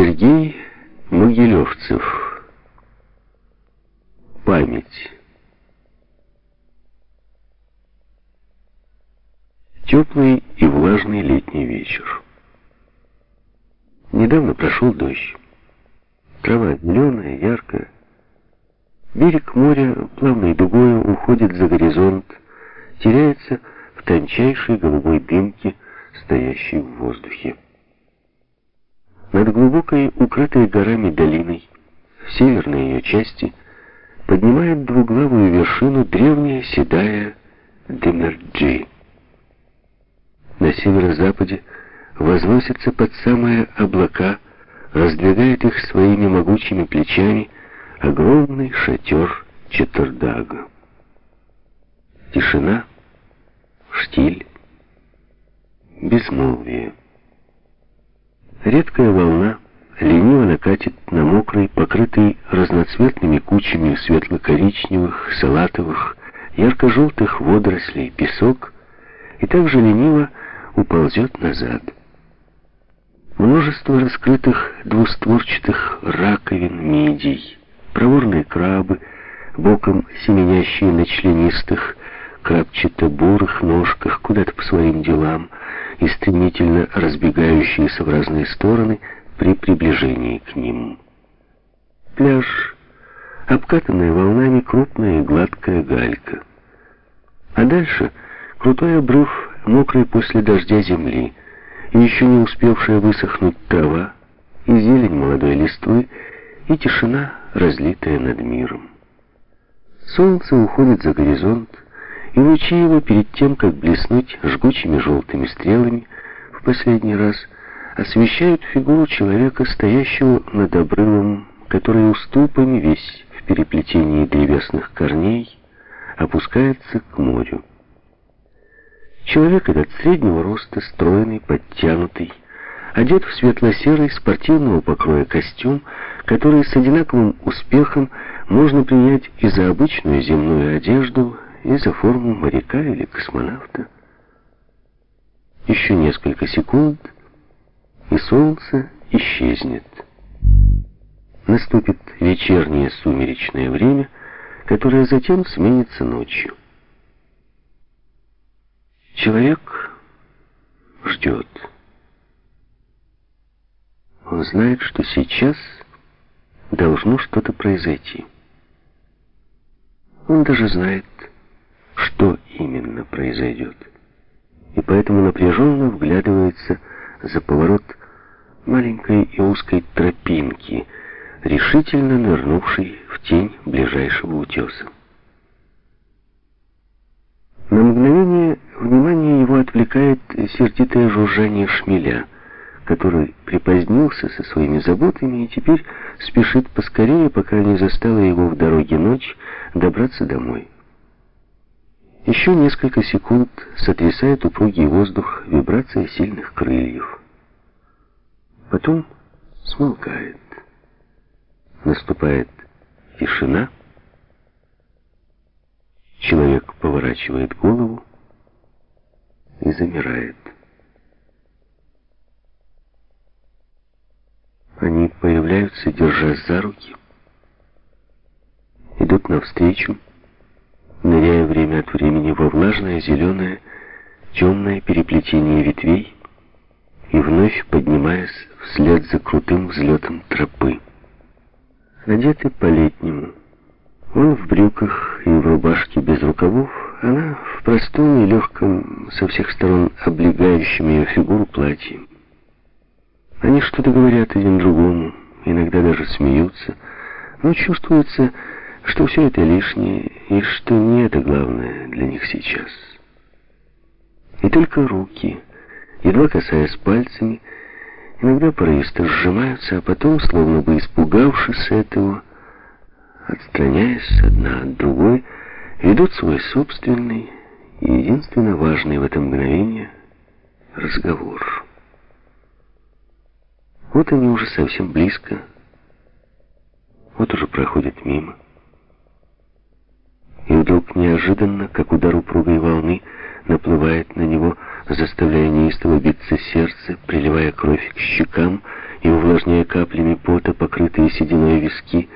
Сергей Могилевцев. Память. Теплый и влажный летний вечер. Недавно прошел дождь. Трава зеленая, яркая. Берег моря плавной дугой уходит за горизонт, теряется в тончайшей голубой дымке, стоящей в воздухе. Над глубокой, укрытой горами долиной, в северной ее части, поднимает двуглавую вершину древняя седая Демерджи. На северо-западе возносится под самые облака, раздвигает их своими могучими плечами огромный шатер Четырдага. Тишина, штиль, безмолвие. Редкая волна лениво накатит на мокрый, покрытый разноцветными кучами светло-коричневых, салатовых, ярко-желтых водорослей песок и также лениво уползет назад. Множество раскрытых двустворчатых раковин мидий, проворные крабы, боком семенящие на членистых, крапчато-бурых ножках куда-то по своим делам и стремительно разбегающиеся в разные стороны при приближении к ним. Пляж, обкатанная волнами крупная гладкая галька. А дальше крутой обрыв мокрой после дождя земли, и еще не успевшая высохнуть трава, и зелень молодой листвы, и тишина, разлитая над миром. Солнце уходит за горизонт, и лучи его перед тем, как блеснуть жгучими желтыми стрелами, в последний раз освещают фигуру человека, стоящего над обрывом, который уступами весь в переплетении древесных корней опускается к морю. Человек этот среднего роста, стройный, подтянутый, одет в светло-серый спортивного покроя костюм, который с одинаковым успехом можно принять и за обычную земную одежду, и за форму моряка или космонавта. Еще несколько секунд, и солнце исчезнет. Наступит вечернее сумеречное время, которое затем сменится ночью. Человек ждет. Он знает, что сейчас должно что-то произойти. Он даже знает, что именно произойдет. И поэтому напряженно вглядывается за поворот маленькой и узкой тропинки, решительно нырнувшей в тень ближайшего утеса. На мгновение внимание его отвлекает сердитое жужжание шмеля, который припозднился со своими заботами и теперь спешит поскорее, пока не застала его в дороге ночь, добраться домой. Еще несколько секунд сотрясает упругий воздух вибрация сильных крыльев. Потом смолкает. Наступает тишина, Человек поворачивает голову и замирает. Они появляются, держа за руки, идут навстречу, ныряя время от времени во влажное, зеленое, темное переплетение ветвей и вновь поднимаясь вслед за крутым взлетом тропы. Одеты по-летнему, он в брюках и в рубашке без рукавов, она в простом и легком, со всех сторон облегающем ее фигуру платье. Они что-то говорят один другому, иногда даже смеются, но чувствуется, что все это лишнее, и что не это главное для них сейчас. И только руки, едва касаясь пальцами, иногда порывисто сжимаются, а потом, словно бы испугавшись этого, отстраняясь одна от другой, ведут свой собственный и единственно важный в это мгновение разговор. Вот они уже совсем близко, вот уже проходят мимо. И вдруг неожиданно, как удар упругой волны, наплывает на него, заставляя неистово биться сердце, приливая кровь к щекам и, увлажняя каплями пота, покрытые сединой виски,